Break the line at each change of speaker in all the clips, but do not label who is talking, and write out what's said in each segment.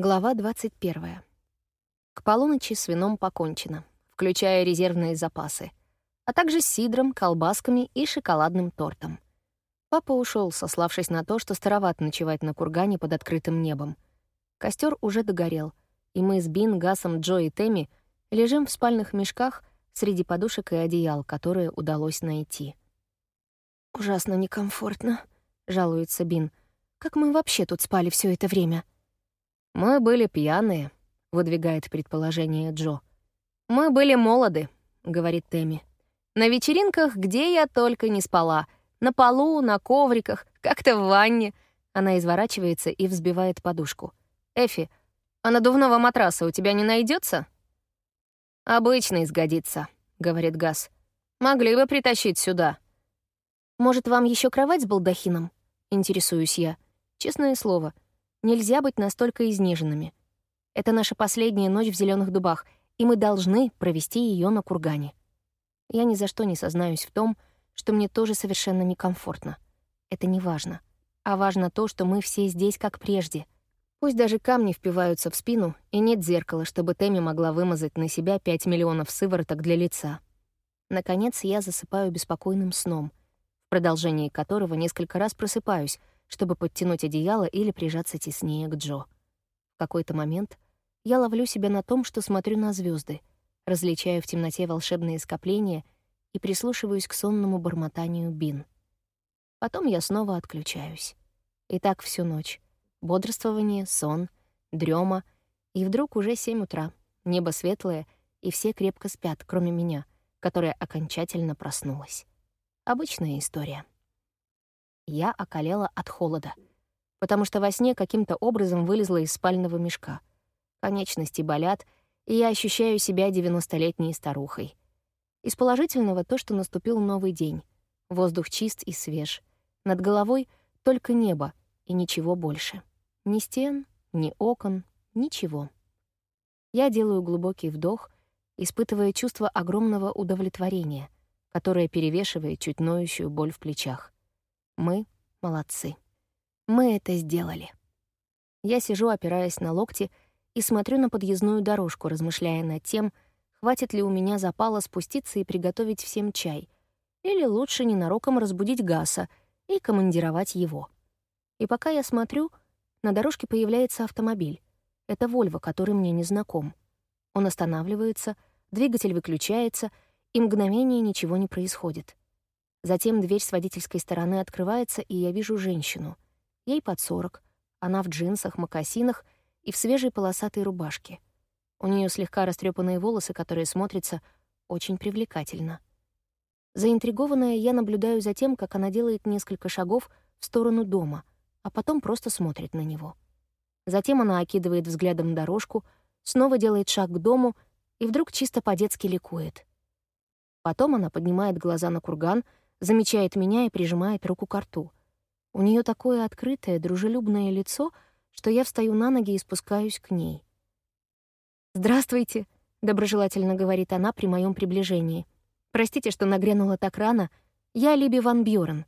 Глава 21. К полуночи с вином покончено, включая резервные запасы, а также с сидром, колбасками и шоколадным тортом. Папа ушел, сославшись на то, что староват ночевать на кургане под открытым небом. Костер уже догорел, и мы с Бин, Гасом, Джо и Тэмми лежим в спальных мешках среди подушек и одеял, которые удалось найти. «Ужасно некомфортно», — жалуется Бин. «Как мы вообще тут спали все это время?»
«Мы были пьяные», — выдвигает предположение Джо. «Мы были молоды», — говорит Тэмми. «На вечеринках, где я только не спала. На полу, на ковриках, как-то в ванне». Она изворачивается и взбивает подушку. «Эфи, а надувного матраса у тебя не найдется? «Обычный сгодится», — говорит Газ. «Могли бы притащить сюда».
«Может, вам еще кровать с балдахином?» — интересуюсь я. Честное слово — Нельзя быть настолько изнеженными. Это наша последняя ночь в зеленых дубах, и мы должны провести ее на кургане. Я ни за что не сознаюсь в том, что мне тоже совершенно некомфортно. Это не важно. А важно то, что мы все здесь как прежде. Пусть даже камни впиваются в спину, и нет зеркала, чтобы Тэмми могла вымазать на себя 5 миллионов сывороток для лица. Наконец, я засыпаю беспокойным сном, в продолжении которого несколько раз просыпаюсь, чтобы подтянуть одеяло или прижаться теснее к Джо. В какой-то момент я ловлю себя на том, что смотрю на звезды, различаю в темноте волшебные скопления и прислушиваюсь к сонному бормотанию Бин. Потом я снова отключаюсь. И так всю ночь. Бодрствование, сон, дрема, и вдруг уже семь утра, небо светлое, и все крепко спят, кроме меня, которая окончательно проснулась. Обычная история я околела от холода, потому что во сне каким-то образом вылезла из спального мешка. Конечности болят, и я ощущаю себя девяностолетней старухой. Из положительного то, что наступил новый день. Воздух чист и свеж. Над головой только небо и ничего больше. Ни стен, ни окон, ничего. Я делаю глубокий вдох, испытывая чувство огромного удовлетворения, которое перевешивает чуть ноющую боль в плечах. Мы молодцы. Мы это сделали. Я сижу, опираясь на локти, и смотрю на подъездную дорожку, размышляя над тем, хватит ли у меня запала спуститься и приготовить всем чай, или лучше ненароком разбудить Гаса и командировать его. И пока я смотрю, на дорожке появляется автомобиль. Это Вольво, который мне не знаком. Он останавливается, двигатель выключается, и мгновение ничего не происходит. Затем дверь с водительской стороны открывается, и я вижу женщину. Ей под сорок. Она в джинсах, мокасинах и в свежей полосатой рубашке. У нее слегка растрепанные волосы, которые смотрятся очень привлекательно. Заинтригованная, я наблюдаю за тем, как она делает несколько шагов в сторону дома, а потом просто смотрит на него. Затем она окидывает взглядом дорожку, снова делает шаг к дому и вдруг чисто по-детски ликует. Потом она поднимает глаза на курган — замечает меня и прижимает руку к рту. У нее такое открытое, дружелюбное лицо, что я встаю на ноги и спускаюсь к ней. «Здравствуйте», — доброжелательно говорит она при моем приближении. «Простите, что нагрянула так рано. Я Либи Ван Бьорн».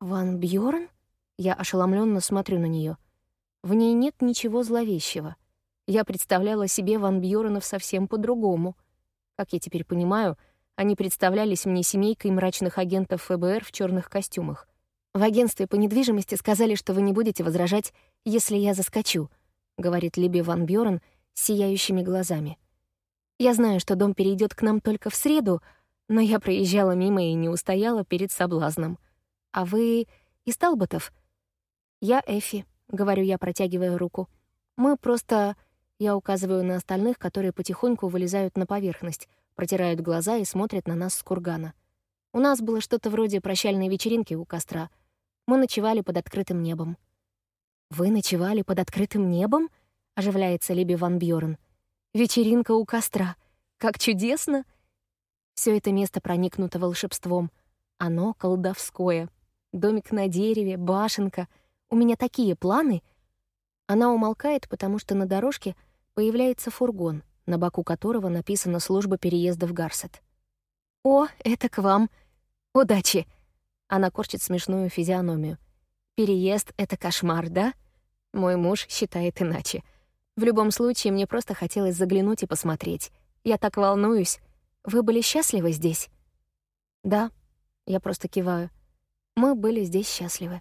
«Ван Бьорн?» Я ошеломленно смотрю на нее. В ней нет ничего зловещего. Я представляла себе Ван Бьорнов совсем по-другому. Как я теперь понимаю, — они представлялись мне семейкой мрачных агентов ФБР в черных костюмах. «В агентстве по недвижимости сказали, что вы не будете возражать, если я заскочу», — говорит Либи Ван Бьорн с сияющими глазами. «Я знаю, что дом перейдет к нам только в среду, но я проезжала мимо и не устояла перед соблазном. А вы из Талботов?» «Я Эфи», — говорю я, протягивая руку. «Мы просто...» — я указываю на остальных, которые потихоньку вылезают на поверхность — протирают глаза и смотрят на нас с кургана. У нас было что-то вроде прощальной вечеринки у костра. Мы ночевали под открытым небом. «Вы ночевали под открытым небом?» — оживляется Либи Ван Бьорн. «Вечеринка у костра. Как чудесно!» Все это место проникнуто волшебством. Оно колдовское. Домик на дереве, башенка. У меня такие планы. Она умолкает, потому что на дорожке появляется фургон — на боку которого написано «Служба переезда в Гарсет». «О, это к вам! Удачи!» Она корчит смешную физиономию. «Переезд — это кошмар, да?» Мой муж считает иначе. В любом случае, мне просто хотелось заглянуть и посмотреть. Я так волнуюсь. Вы были счастливы здесь? Да, я просто киваю. Мы были здесь счастливы.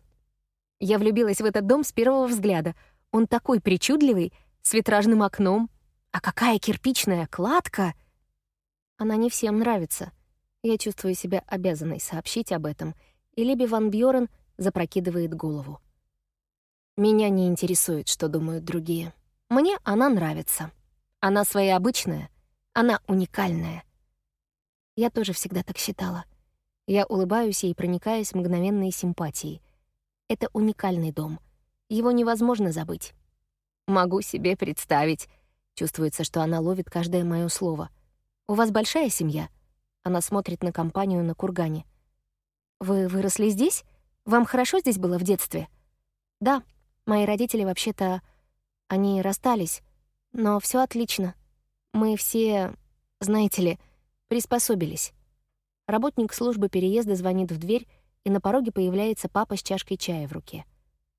Я влюбилась в этот дом с первого взгляда. Он такой причудливый, с витражным окном. А какая кирпичная кладка! Она не всем нравится. Я чувствую себя обязанной сообщить об этом, и Либи Ван Бьорен запрокидывает голову. Меня не интересует, что думают другие. Мне она нравится. Она своеобычная, она уникальная. Я тоже всегда так считала. Я улыбаюсь ей, проникаясь мгновенной симпатией. Это уникальный дом. Его невозможно забыть. Могу себе представить. Чувствуется, что она ловит каждое мое слово. «У вас большая семья?» Она смотрит на компанию на кургане. «Вы выросли здесь? Вам хорошо здесь было в детстве?» «Да, мои родители вообще-то... Они расстались, но все отлично. Мы все, знаете ли, приспособились». Работник службы переезда звонит в дверь, и на пороге появляется папа с чашкой чая в руке.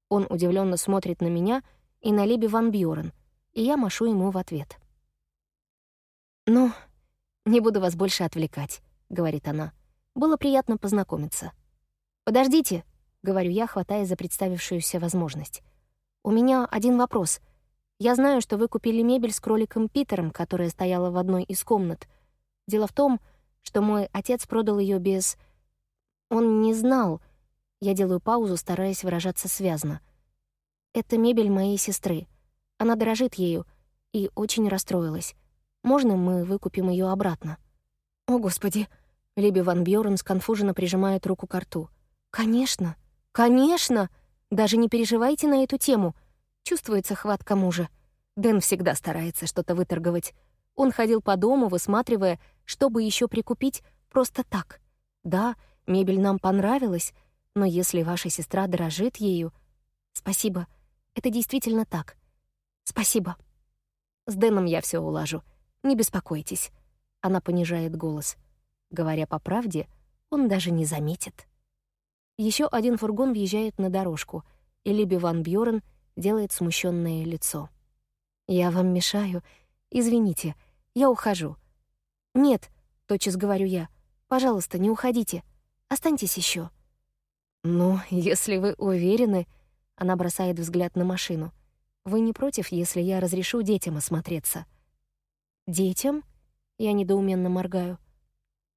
Он удивленно смотрит на меня и на Либи Ван Бьорен, и я машу ему в ответ. «Ну, не буду вас больше отвлекать», — говорит она. «Было приятно познакомиться». «Подождите», — говорю я, хватая за представившуюся возможность. «У меня один вопрос. Я знаю, что вы купили мебель с кроликом Питером, которая стояла в одной из комнат. Дело в том, что мой отец продал ее без... Он не знал. Я делаю паузу, стараясь выражаться связно. Это мебель моей сестры. Она дорожит ею и очень расстроилась. Можно мы выкупим ее обратно? О, Господи! Либи Ван Бьорн сконфуженно прижимает руку к рту. Конечно! Конечно! Даже не переживайте на эту тему. Чувствуется хватка мужа. Дэн всегда старается что-то выторговать. Он ходил по дому, высматривая, чтобы еще прикупить просто так. Да, мебель нам понравилась, но если ваша сестра дорожит ею... Спасибо, это действительно так. Спасибо. С Дэном я все улажу. Не беспокойтесь. Она понижает голос. Говоря по правде, он даже не заметит. Еще один фургон въезжает на дорожку, и Либи Ван Бьорен делает смущенное лицо. «Я вам мешаю. Извините, я ухожу». «Нет», — тотчас говорю я, — «пожалуйста, не уходите. Останьтесь еще. «Ну, если вы уверены...» — она бросает взгляд на машину. «Вы не против, если я разрешу детям осмотреться?» «Детям?» — я недоуменно моргаю.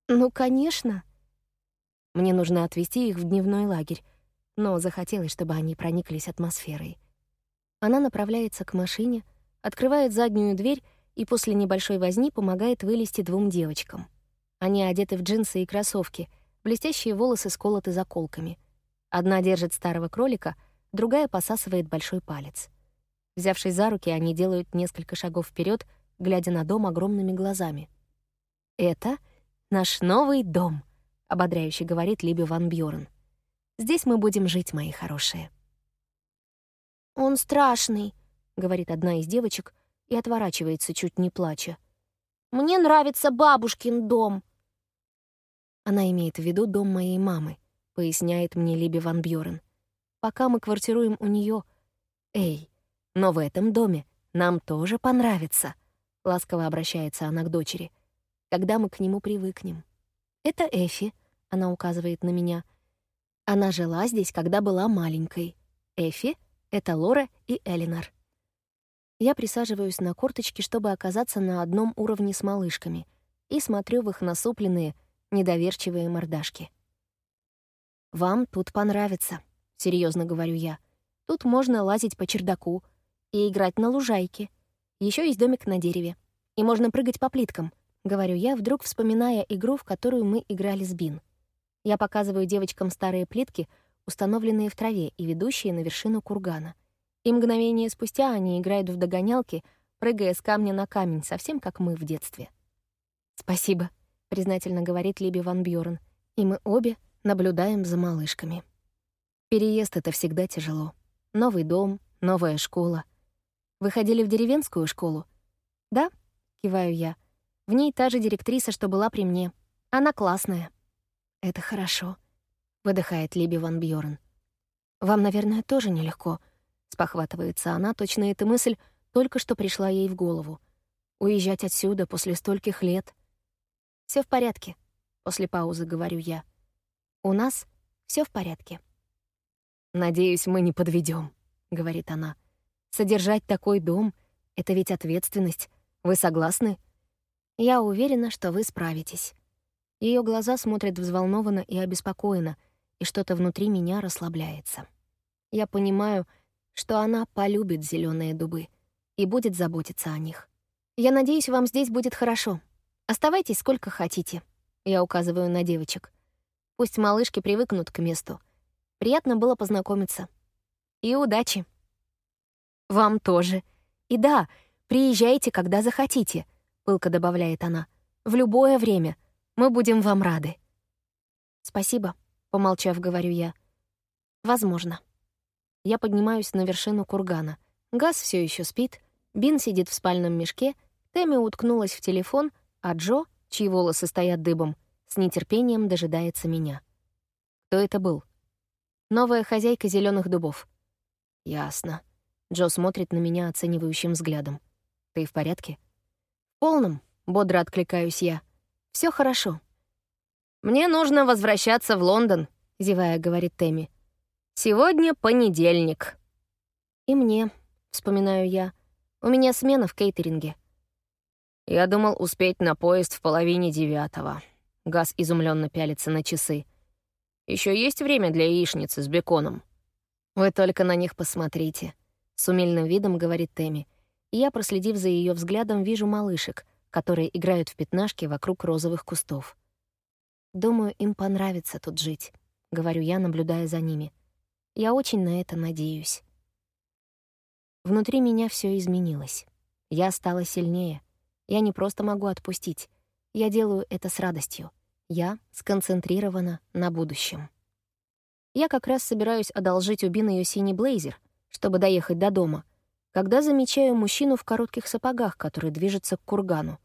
«Ну, конечно». Мне нужно отвезти их в дневной лагерь, но захотелось, чтобы они прониклись атмосферой. Она направляется к машине, открывает заднюю дверь и после небольшой возни помогает вылезти двум девочкам. Они одеты в джинсы и кроссовки, блестящие волосы сколоты заколками. Одна держит старого кролика, другая посасывает большой палец. Взявшись за руки, они делают несколько шагов вперед, глядя на дом огромными глазами. «Это наш новый дом», — ободряюще говорит Либи Ван Бьорн. «Здесь мы будем жить, мои хорошие». «Он страшный», — говорит одна из девочек, и отворачивается, чуть не плача. «Мне нравится бабушкин дом!» Она имеет в виду дом моей мамы, поясняет мне Либи Ван Бьорен. Пока мы квартируем у нее. Эй, но в этом доме нам тоже понравится, ласково обращается она к дочери, когда мы к нему привыкнем. Это Эфи, она указывает на меня. Она жила здесь, когда была маленькой. Эфи — это Лора и Элинор. Я присаживаюсь на корточки, чтобы оказаться на одном уровне с малышками, и смотрю в их насупленные, недоверчивые мордашки. «Вам тут понравится», — серьезно говорю я. «Тут можно лазить по чердаку и играть на лужайке. Еще есть домик на дереве. И можно прыгать по плиткам», — говорю я, вдруг вспоминая игру, в которую мы играли с Бин. Я показываю девочкам старые плитки, установленные в траве и ведущие на вершину кургана — и мгновение спустя они играют в догонялки, прыгая с камня на камень, совсем как мы в детстве. «Спасибо», — признательно говорит Либи Ван Бьорн, и мы обе наблюдаем за малышками. Переезд — это всегда тяжело. Новый дом, новая школа. Вы ходили в деревенскую школу? Да, киваю я. В ней та же директриса, что была при мне. Она классная. Это хорошо, выдыхает Либи Ван Бьорн. Вам, наверное, тоже нелегко, Спохватывается она, точно эта мысль только что пришла ей в голову. Уезжать отсюда после стольких лет. Все в порядке», — после паузы говорю я. «У нас все в порядке».
«Надеюсь, мы не подведем, говорит она. «Содержать такой дом — это ведь ответственность. Вы согласны?»
«Я уверена, что вы справитесь». Ее глаза смотрят взволнованно и обеспокоенно, и что-то внутри меня расслабляется. Я понимаю, что она полюбит зеленые дубы и будет заботиться о них. Я надеюсь, вам здесь будет хорошо. Оставайтесь сколько хотите. Я указываю на девочек. Пусть малышки привыкнут к месту. Приятно было познакомиться. И удачи. Вам тоже. И да, приезжайте, когда захотите, пылко добавляет она. В любое время. Мы будем вам рады. Спасибо, помолчав, говорю я. Возможно. Я поднимаюсь на вершину кургана. Газ все еще спит, Бин сидит в спальном мешке, Тэмми уткнулась в телефон, а Джо, чьи волосы стоят дыбом, с нетерпением дожидается меня. Кто это был? Новая хозяйка зеленых дубов. Ясно. Джо смотрит на меня оценивающим взглядом. Ты в порядке? В полном, бодро откликаюсь я. Все хорошо. Мне нужно возвращаться в Лондон, зевая, говорит Тэмми. Сегодня понедельник. И мне, вспоминаю я. У меня смена в кейтеринге. Я думал успеть на поезд в половине девятого. Газ изумленно пялится на часы. Еще есть время для яичницы с беконом. Вы только на них посмотрите. С умильным видом говорит Тэмми. И я, проследив за ее взглядом, вижу малышек, которые играют в пятнашки вокруг розовых кустов. Думаю, им понравится тут жить, говорю я, наблюдая за ними. Я очень на это надеюсь. Внутри меня все изменилось. Я стала сильнее. Я не просто могу отпустить. Я делаю это с радостью. Я сконцентрирована на будущем. Я как раз собираюсь одолжить у Бин ее синий блейзер, чтобы доехать до дома, когда замечаю мужчину в коротких сапогах, который движется к кургану.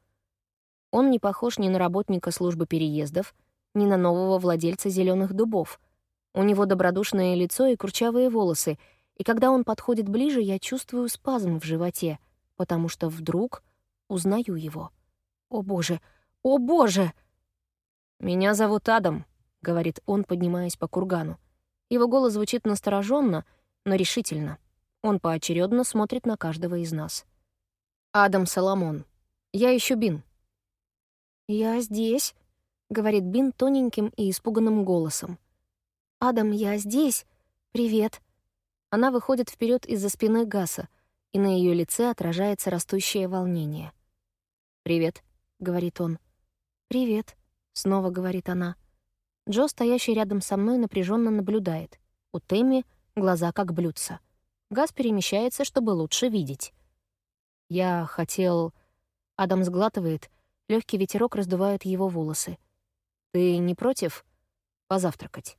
Он не похож ни на работника службы переездов, ни на нового владельца зеленых дубов. У него добродушное лицо и курчавые волосы, и когда он подходит ближе, я чувствую спазм в животе, потому что вдруг узнаю его. «О боже! О боже!» «Меня зовут Адам», — говорит он, поднимаясь по кургану. Его голос звучит настороженно, но решительно. Он поочередно смотрит на каждого из нас. «Адам Соломон. Я ищу Бин». «Я здесь», — говорит Бин тоненьким и испуганным голосом. «Адам, я здесь. Привет». Она выходит вперед из-за спины Гаса, и на ее лице отражается растущее волнение. «Привет», — говорит он. «Привет», — снова говорит она. Джо, стоящий рядом со мной, напряженно наблюдает. У Тэмми глаза как блюдца. Газ перемещается, чтобы лучше видеть. «Я хотел...» Адам сглатывает, легкий ветерок раздувает его волосы. «Ты не против позавтракать?»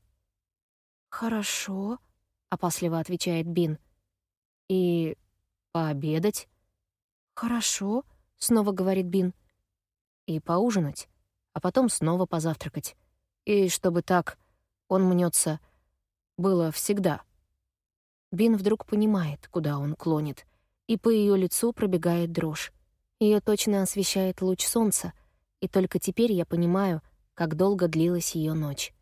«Хорошо», — опасливо отвечает Бин. «И пообедать?» «Хорошо», — снова говорит Бин. «И поужинать, а потом снова позавтракать. И чтобы так, он мнется, было всегда». Бин вдруг понимает, куда он клонит, и по ее лицу пробегает дрожь. Ее точно освещает луч солнца, и только теперь я понимаю, как долго длилась ее ночь.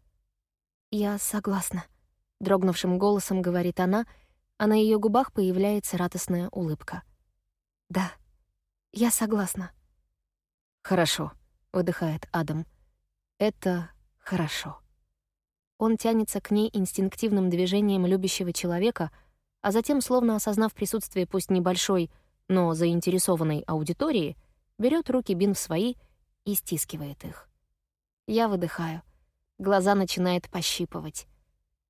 «Я согласна», — дрогнувшим голосом говорит она, а на ее губах появляется радостная улыбка. «Да, я согласна». «Хорошо», — выдыхает Адам. «Это хорошо». Он тянется к ней инстинктивным движением любящего человека, а затем, словно осознав присутствие пусть небольшой, но заинтересованной аудитории, берет руки Бин в свои и стискивает их. Я выдыхаю. Глаза начинает пощипывать.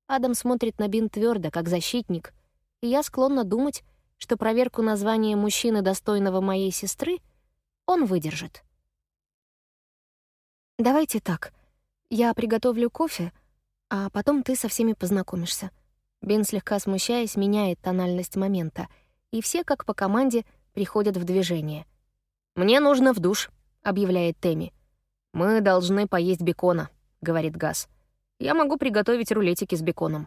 Адам смотрит на Бин твердо, как защитник, и я склонна думать, что проверку названия мужчины, достойного моей сестры, он выдержит. «Давайте так. Я приготовлю кофе, а потом ты со всеми познакомишься». Бин, слегка смущаясь, меняет тональность момента, и все, как по команде, приходят в движение. «Мне нужно в душ», — объявляет Тэмми. «Мы должны поесть бекона», — говорит Газ. «Я могу приготовить рулетики с беконом».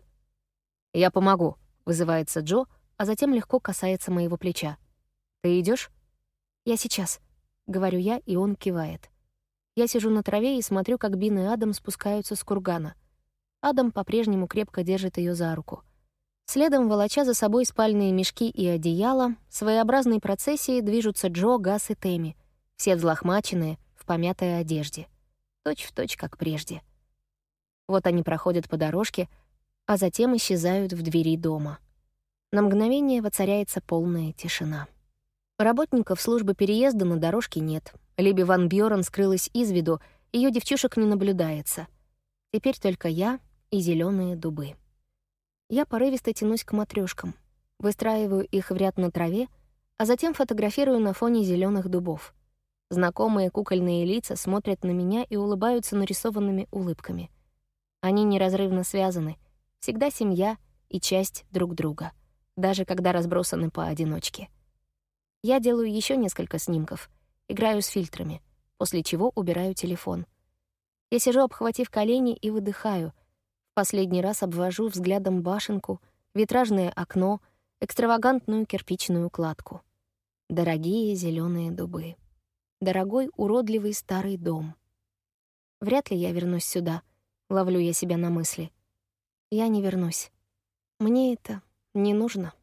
«Я помогу», — вызывается Джо, а затем легко касается моего плеча.
Ты идешь?
«Я сейчас», — говорю я, и он кивает. Я сижу на траве и смотрю, как Бин и Адам спускаются с кургана. Адам по-прежнему крепко держит ее за руку. Следом, волоча за собой спальные мешки и одеяло, своеобразной процессией движутся Джо, Гас и Тэмми, все взлохмаченные, в помятой одежде. Точь в точь, как прежде. Вот они проходят по дорожке, а затем исчезают в двери дома. На мгновение воцаряется полная тишина. Работников службы переезда на дорожке нет. Либи Ван Бьорн скрылась из виду, ее девчушек не наблюдается. Теперь только я и зеленые дубы. Я порывисто тянусь к матрешкам, выстраиваю их в ряд на траве, а затем фотографирую на фоне зеленых дубов. Знакомые кукольные лица смотрят на меня и улыбаются нарисованными улыбками. Они неразрывно связаны, всегда семья и часть друг друга, даже когда разбросаны поодиночке. Я делаю еще несколько снимков, играю с фильтрами, после чего убираю телефон. Я сижу, обхватив колени, и выдыхаю — Последний раз обвожу взглядом башенку, витражное окно, экстравагантную кирпичную кладку. Дорогие зеленые дубы. Дорогой уродливый старый дом. Вряд ли я вернусь сюда, ловлю я себя на мысли. Я не вернусь. Мне это не нужно.